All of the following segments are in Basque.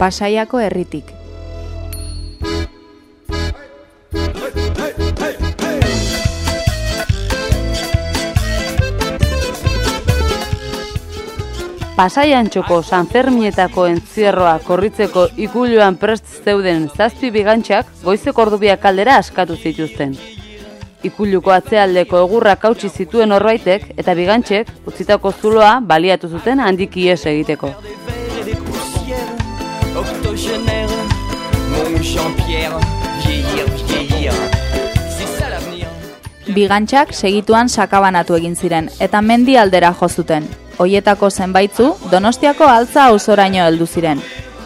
pasaiako herritik. Pasaian txoko San Fermietako entzierroa korritzeko ikuluan prest zeuden zazpi bigantxak goizeko ordubiak kaldera askatu zituzten. Ikuluko atzealdeko egurra kautsi zituen horbaitek eta bigantxek utzitako zuloa baliatu zuten handik ies egiteko. Bigantxak segituan sakabanatu egin ziren eta mendi aldera jo zuten, hoietako zenbaitzu Donostiako altza auzoraino heldu ziren.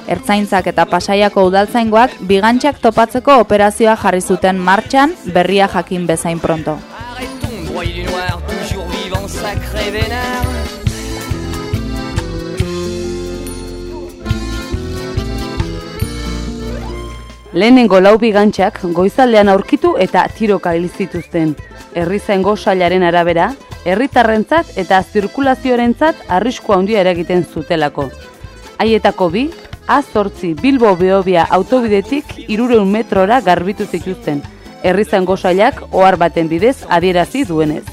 Ertzaintzak eta pasaiako udaltzaingoak bigantxak topatzeko operazioa jarri zuten martxan berria jakin bezain pronto. Lehenengo lau bigantxak goizaldean aurkitu eta tiroka zituzten. Herrizaingo sailaren arabera, herritarrentzat eta zirkulazioarentzat arrisku handia eragiten zutelako. Haietako bi, azortzi Bilbo Beobia autobidetik irureun metrora garbitu zituzten, herrizan gozailak ohar baten bidez adierazi duenez.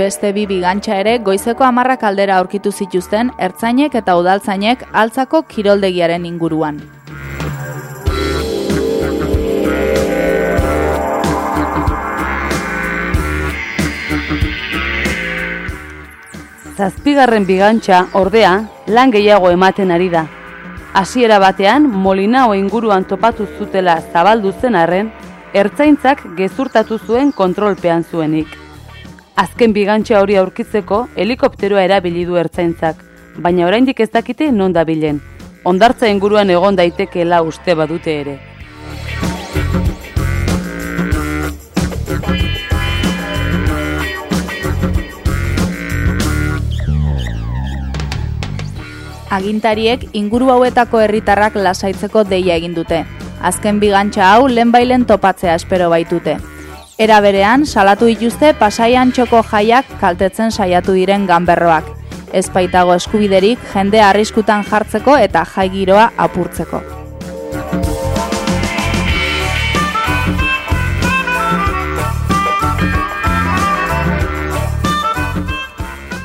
Beste bi bigantxa ere goizeko amarrak aldera aurkitu zituzten ertzainek eta udaltzainek altzako kiroldegiaren inguruan. Zazpigarren bigantxa ordea lan gehiago ematen ari da. Hasiera batean Molinao inguruan topatu zutela zabaldu zen arren, ertzaintzak gezurtatu zuen kontrolpean zuenik. Azken bigantxa hori aurkitzeko helikopteroa erabili du ertzaintzak, baina oraindik ez dakite non dabilen. Ondartza inguruan egon daitekeela uste badute ere. Agintariek inguru hauetako herritarrak lasaitzeko deia egin dute. Azken bigantxa hau lehenbailen topatzea espero baitute. Era berean, salatu dituzte pasaian txoko jaiak kaltetzen saiatu diren ganberroak. Ez baitago eskubiderik jende arriskutan jartzeko eta jai giroa apurtzeko.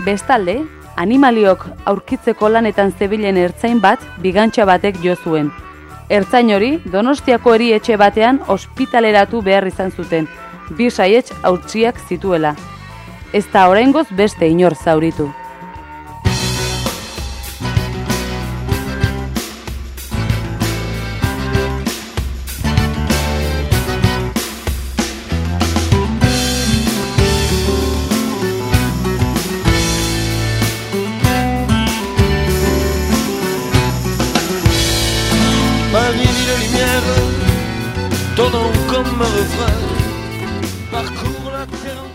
Bestalde, animaliok aurkitzeko lanetan zebilen ertzain bat bigantxa batek jo zuen. Ertzain hori Donostiako eri etxe batean ospitaleratu behar izan zuten, bi saietz hautziak zituela. Ez da oraingoz beste inor zauritu. Marie dit la lumière, nom comme un refrain parcours la terre